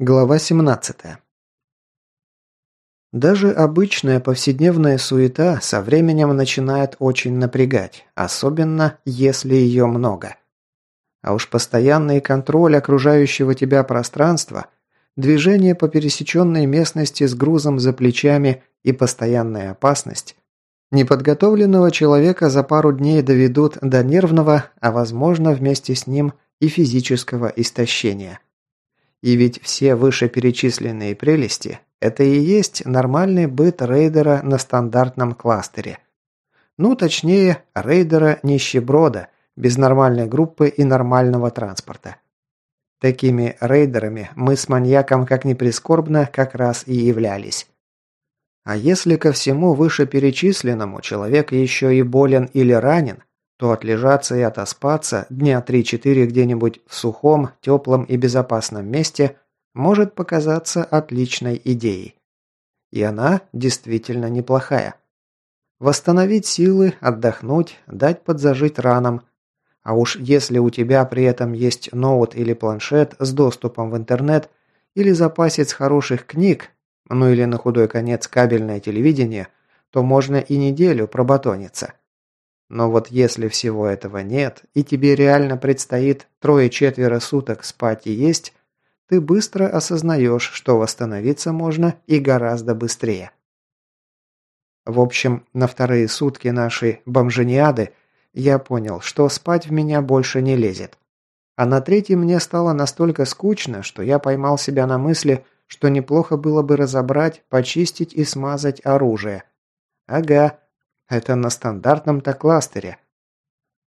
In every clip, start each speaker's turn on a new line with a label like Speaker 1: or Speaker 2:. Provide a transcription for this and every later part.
Speaker 1: Глава 17. Даже обычная повседневная суета со временем начинает очень напрягать, особенно если ее много. А уж постоянный контроль окружающего тебя пространства, движение по пересеченной местности с грузом за плечами и постоянная опасность неподготовленного человека за пару дней доведут до нервного, а возможно вместе с ним и физического истощения – и ведь все вышеперечисленные прелести – это и есть нормальный быт рейдера на стандартном кластере. Ну, точнее, рейдера-нищеброда, без нормальной группы и нормального транспорта. Такими рейдерами мы с маньяком, как ни прискорбно, как раз и являлись. А если ко всему вышеперечисленному человек еще и болен или ранен, то отлежаться и отоспаться дня 3-4 где-нибудь в сухом, теплом и безопасном месте может показаться отличной идеей. И она действительно неплохая. Восстановить силы, отдохнуть, дать подзажить ранам. А уж если у тебя при этом есть ноут или планшет с доступом в интернет или запасец хороших книг, ну или на худой конец кабельное телевидение, то можно и неделю пробатониться. Но вот если всего этого нет, и тебе реально предстоит трое-четверо суток спать и есть, ты быстро осознаешь, что восстановиться можно и гораздо быстрее. В общем, на вторые сутки нашей бомжениады я понял, что спать в меня больше не лезет. А на третий мне стало настолько скучно, что я поймал себя на мысли, что неплохо было бы разобрать, почистить и смазать оружие. Ага, это на стандартном-то кластере.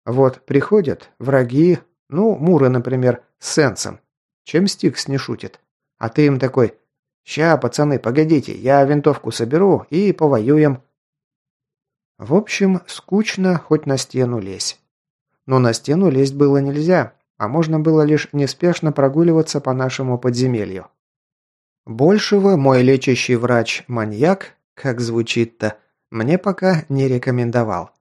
Speaker 1: Вот приходят враги, ну, Муры, например, с сенсом. Чем Стикс не шутит? А ты им такой, «Ща, пацаны, погодите, я винтовку соберу и повоюем». В общем, скучно, хоть на стену лезь. Но на стену лезть было нельзя, а можно было лишь неспешно прогуливаться по нашему подземелью. Большего мой лечащий врач-маньяк, как звучит-то, мне пока не рекомендовал.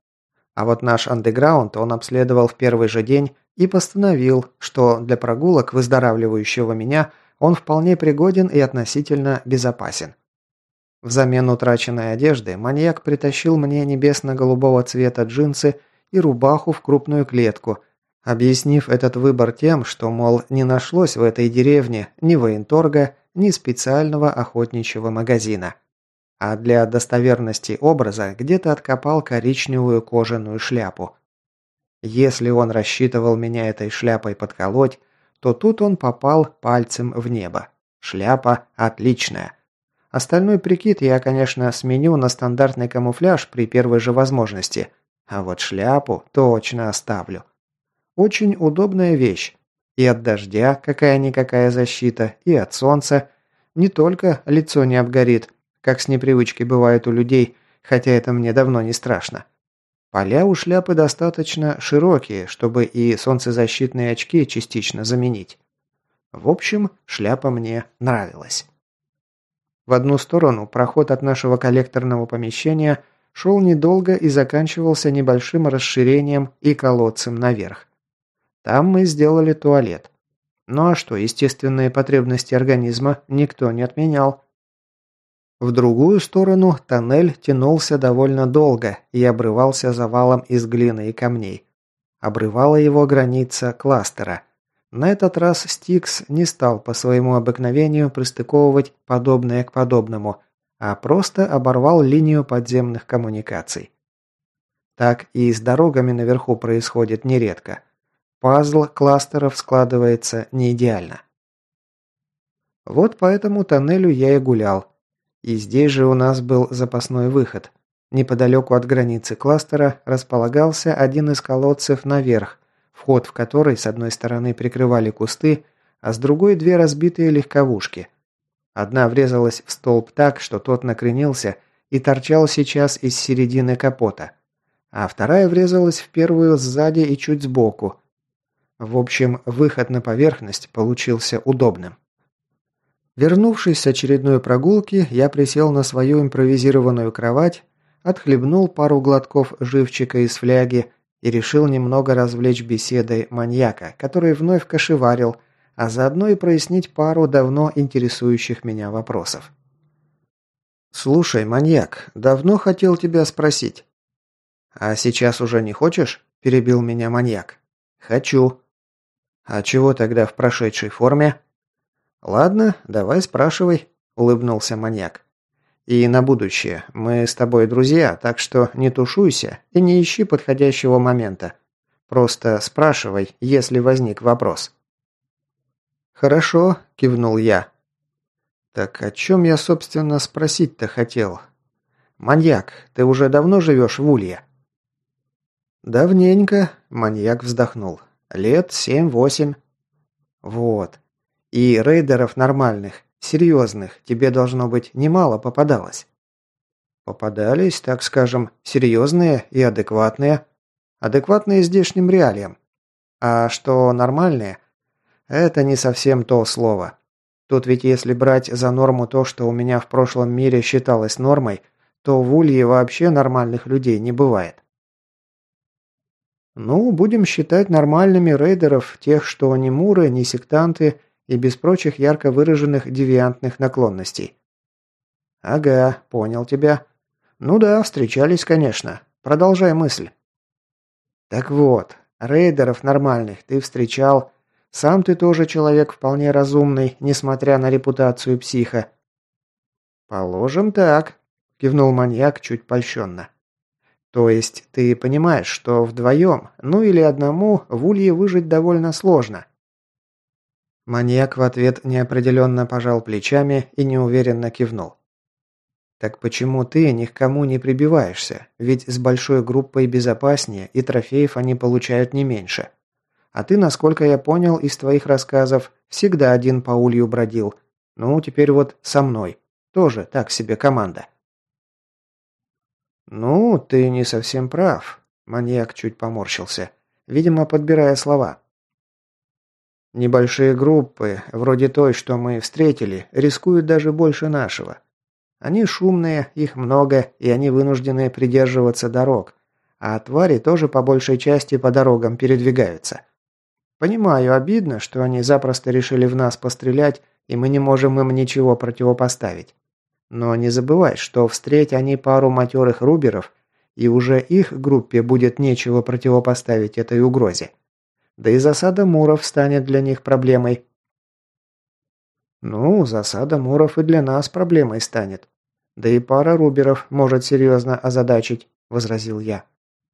Speaker 1: А вот наш андеграунд он обследовал в первый же день и постановил, что для прогулок выздоравливающего меня он вполне пригоден и относительно безопасен. Взамен утраченной одежды маньяк притащил мне небесно-голубого цвета джинсы и рубаху в крупную клетку, объяснив этот выбор тем, что, мол, не нашлось в этой деревне ни военторга, ни специального охотничьего магазина а для достоверности образа где-то откопал коричневую кожаную шляпу. Если он рассчитывал меня этой шляпой подколоть, то тут он попал пальцем в небо. Шляпа отличная. Остальной прикид я, конечно, сменю на стандартный камуфляж при первой же возможности, а вот шляпу точно оставлю. Очень удобная вещь. И от дождя какая-никакая защита, и от солнца. Не только лицо не обгорит, как с непривычки бывает у людей, хотя это мне давно не страшно. Поля у шляпы достаточно широкие, чтобы и солнцезащитные очки частично заменить. В общем, шляпа мне нравилась. В одну сторону проход от нашего коллекторного помещения шел недолго и заканчивался небольшим расширением и колодцем наверх. Там мы сделали туалет. Ну а что, естественные потребности организма никто не отменял. В другую сторону тоннель тянулся довольно долго и обрывался завалом из глины и камней. Обрывала его граница кластера. На этот раз Стикс не стал по своему обыкновению пристыковывать подобное к подобному, а просто оборвал линию подземных коммуникаций. Так и с дорогами наверху происходит нередко. Пазл кластеров складывается не идеально. Вот по этому тоннелю я и гулял, и здесь же у нас был запасной выход. Неподалеку от границы кластера располагался один из колодцев наверх, вход в который с одной стороны прикрывали кусты, а с другой две разбитые легковушки. Одна врезалась в столб так, что тот накренился и торчал сейчас из середины капота, а вторая врезалась в первую сзади и чуть сбоку. В общем, выход на поверхность получился удобным. Вернувшись с очередной прогулки, я присел на свою импровизированную кровать, отхлебнул пару глотков живчика из фляги и решил немного развлечь беседой маньяка, который вновь кошеварил, а заодно и прояснить пару давно интересующих меня вопросов. «Слушай, маньяк, давно хотел тебя спросить». «А сейчас уже не хочешь?» – перебил меня маньяк. «Хочу». «А чего тогда в прошедшей форме?» «Ладно, давай спрашивай», – улыбнулся маньяк. «И на будущее. Мы с тобой друзья, так что не тушуйся и не ищи подходящего момента. Просто спрашивай, если возник вопрос». «Хорошо», – кивнул я. «Так о чем я, собственно, спросить-то хотел? Маньяк, ты уже давно живешь в Улье?» «Давненько», – маньяк вздохнул. «Лет семь-восемь». «Вот. И рейдеров нормальных, серьезных, тебе должно быть немало попадалось». «Попадались, так скажем, серьезные и адекватные. Адекватные здешним реалиям. А что нормальные – это не совсем то слово. Тут ведь если брать за норму то, что у меня в прошлом мире считалось нормой, то в Улье вообще нормальных людей не бывает. Ну, будем считать нормальными рейдеров тех, что не муры, не сектанты и без прочих ярко выраженных девиантных наклонностей. Ага, понял тебя. Ну да, встречались, конечно. Продолжай мысль. Так вот, рейдеров нормальных ты встречал, сам ты тоже человек вполне разумный, несмотря на репутацию психа». «Положим так», – кивнул маньяк чуть польщенно. «То есть ты понимаешь, что вдвоем, ну или одному, в улье выжить довольно сложно?» Маньяк в ответ неопределенно пожал плечами и неуверенно кивнул. «Так почему ты ни к кому не прибиваешься? Ведь с большой группой безопаснее, и трофеев они получают не меньше. А ты, насколько я понял из твоих рассказов, всегда один по улью бродил. Ну, теперь вот со мной. Тоже так себе команда». «Ну, ты не совсем прав», – маньяк чуть поморщился, видимо, подбирая слова. «Небольшие группы, вроде той, что мы встретили, рискуют даже больше нашего. Они шумные, их много, и они вынуждены придерживаться дорог, а твари тоже по большей части по дорогам передвигаются. Понимаю, обидно, что они запросто решили в нас пострелять, и мы не можем им ничего противопоставить. Но не забывай, что встреть они пару матерых руберов, и уже их группе будет нечего противопоставить этой угрозе. Да и засада муров станет для них проблемой. Ну, засада муров и для нас проблемой станет. Да и пара руберов может серьезно озадачить, возразил я.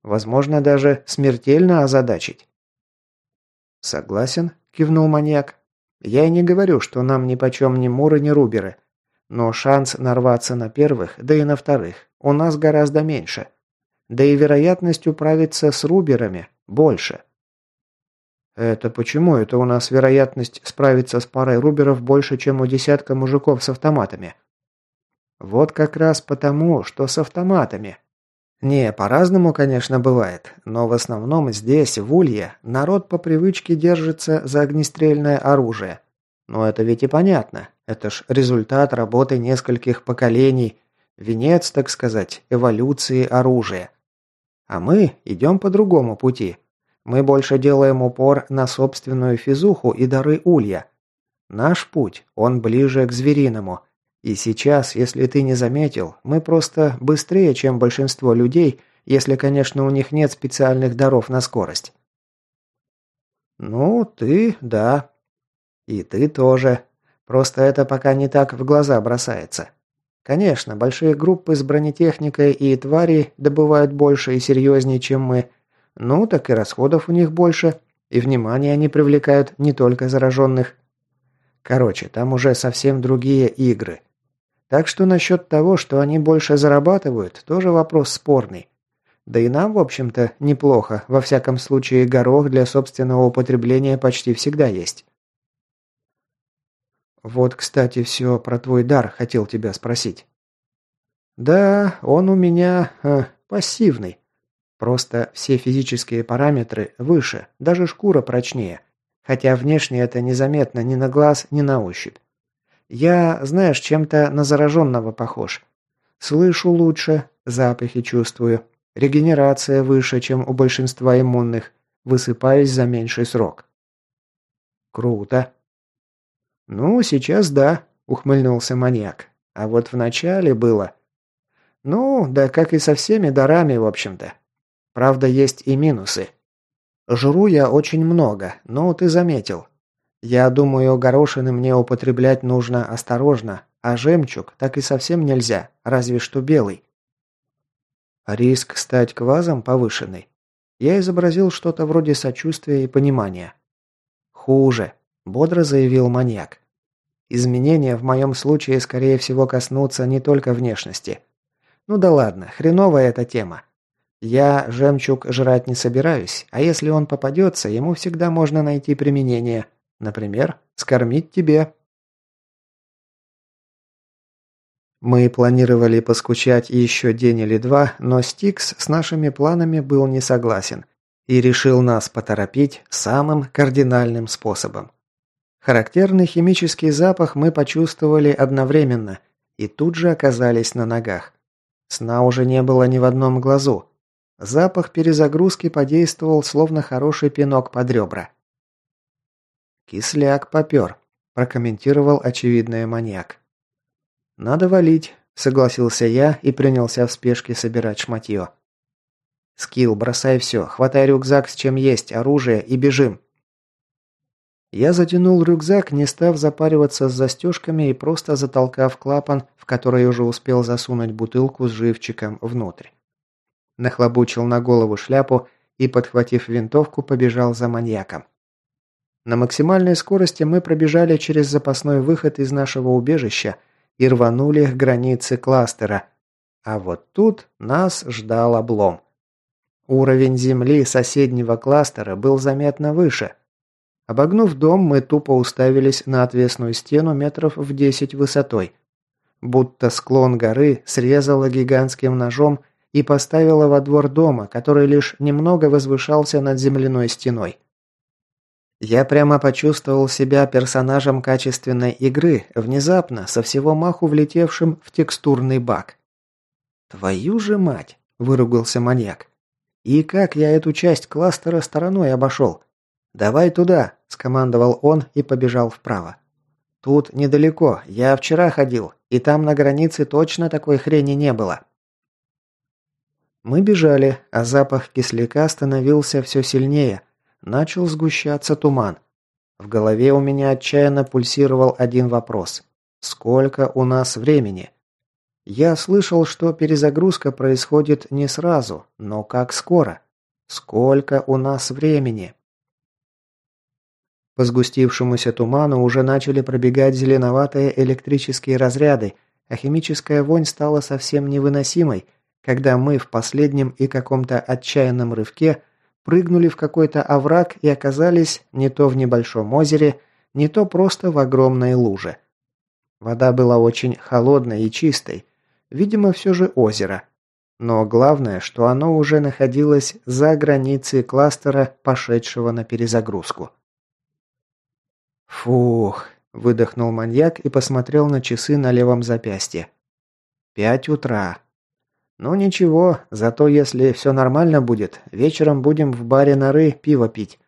Speaker 1: Возможно, даже смертельно озадачить. «Согласен», – кивнул маньяк. «Я и не говорю, что нам нипочем ни муры, ни руберы. Но шанс нарваться на первых, да и на вторых, у нас гораздо меньше. Да и вероятность управиться с руберами больше». «Это почему это у нас вероятность справиться с парой руберов больше, чем у десятка мужиков с автоматами?» «Вот как раз потому, что с автоматами», не, по-разному, конечно, бывает, но в основном здесь, в Улье, народ по привычке держится за огнестрельное оружие. Но это ведь и понятно. Это ж результат работы нескольких поколений, венец, так сказать, эволюции оружия. А мы идем по другому пути. Мы больше делаем упор на собственную физуху и дары Улья. Наш путь, он ближе к звериному – и сейчас, если ты не заметил, мы просто быстрее, чем большинство людей, если, конечно, у них нет специальных даров на скорость. Ну, ты, да. И ты тоже. Просто это пока не так в глаза бросается. Конечно, большие группы с бронетехникой и твари добывают больше и серьезнее, чем мы. Ну, так и расходов у них больше, и внимание они привлекают не только зараженных. Короче, там уже совсем другие игры. Так что насчет того, что они больше зарабатывают, тоже вопрос спорный. Да и нам, в общем-то, неплохо. Во всяком случае, горох для собственного употребления почти всегда есть. Вот, кстати, все про твой дар хотел тебя спросить. Да, он у меня э, пассивный. Просто все физические параметры выше, даже шкура прочнее. Хотя внешне это незаметно ни на глаз, ни на ощупь. Я, знаешь, чем-то на зараженного похож. Слышу лучше, запахи чувствую. Регенерация выше, чем у большинства иммунных. Высыпаюсь за меньший срок. Круто. «Ну, сейчас да», – ухмыльнулся маньяк. «А вот в начале было...» «Ну, да как и со всеми дарами, в общем-то. Правда, есть и минусы. Жру я очень много, но ты заметил. Я думаю, горошины мне употреблять нужно осторожно, а жемчуг так и совсем нельзя, разве что белый. Риск стать квазом повышенный. Я изобразил что-то вроде сочувствия и понимания. «Хуже», – бодро заявил маньяк. «Изменения в моем случае, скорее всего, коснутся не только внешности. Ну да ладно, хреновая эта тема. Я жемчуг жрать не собираюсь, а если он попадется, ему всегда можно найти применение. Например, скормить тебе». Мы планировали поскучать еще день или два, но Стикс с нашими планами был не согласен и решил нас поторопить самым кардинальным способом. Характерный химический запах мы почувствовали одновременно и тут же оказались на ногах. Сна уже не было ни в одном глазу. Запах перезагрузки подействовал, словно хороший пинок под ребра. «Кисляк попер», – прокомментировал очевидный маньяк. «Надо валить», – согласился я и принялся в спешке собирать шматье. «Скилл, бросай все, хватай рюкзак с чем есть, оружие и бежим». Я затянул рюкзак, не став запариваться с застежками и просто затолкав клапан, в который уже успел засунуть бутылку с живчиком внутрь. Нахлобучил на голову шляпу и, подхватив винтовку, побежал за маньяком. На максимальной скорости мы пробежали через запасной выход из нашего убежища – и рванули к границе кластера. А вот тут нас ждал облом. Уровень земли соседнего кластера был заметно выше. Обогнув дом, мы тупо уставились на отвесную стену метров в десять высотой. Будто склон горы срезала гигантским ножом и поставила во двор дома, который лишь немного возвышался над земляной стеной. Я прямо почувствовал себя персонажем качественной игры, внезапно, со всего маху влетевшим в текстурный баг. «Твою же мать!» – выругался маньяк. «И как я эту часть кластера стороной обошел?» «Давай туда!» – скомандовал он и побежал вправо. «Тут недалеко. Я вчера ходил, и там на границе точно такой хрени не было». Мы бежали, а запах кисляка становился все сильнее – Начал сгущаться туман. В голове у меня отчаянно пульсировал один вопрос. Сколько у нас времени? Я слышал, что перезагрузка происходит не сразу, но как скоро? Сколько у нас времени? По сгустившемуся туману уже начали пробегать зеленоватые электрические разряды, а химическая вонь стала совсем невыносимой, когда мы в последнем и каком-то отчаянном рывке прыгнули в какой-то овраг и оказались не то в небольшом озере, не то просто в огромной луже. Вода была очень холодной и чистой, видимо, все же озеро. Но главное, что оно уже находилось за границей кластера, пошедшего на перезагрузку. «Фух», – выдохнул маньяк и посмотрел на часы на левом запястье. «Пять утра. «Ну ничего, зато если все нормально будет, вечером будем в баре норы пиво пить.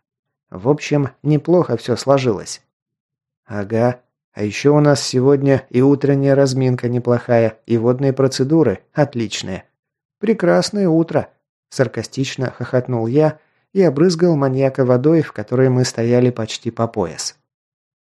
Speaker 1: В общем, неплохо все сложилось». «Ага. А еще у нас сегодня и утренняя разминка неплохая, и водные процедуры отличные. Прекрасное утро!» Саркастично хохотнул я и обрызгал маньяка водой, в которой мы стояли почти по пояс.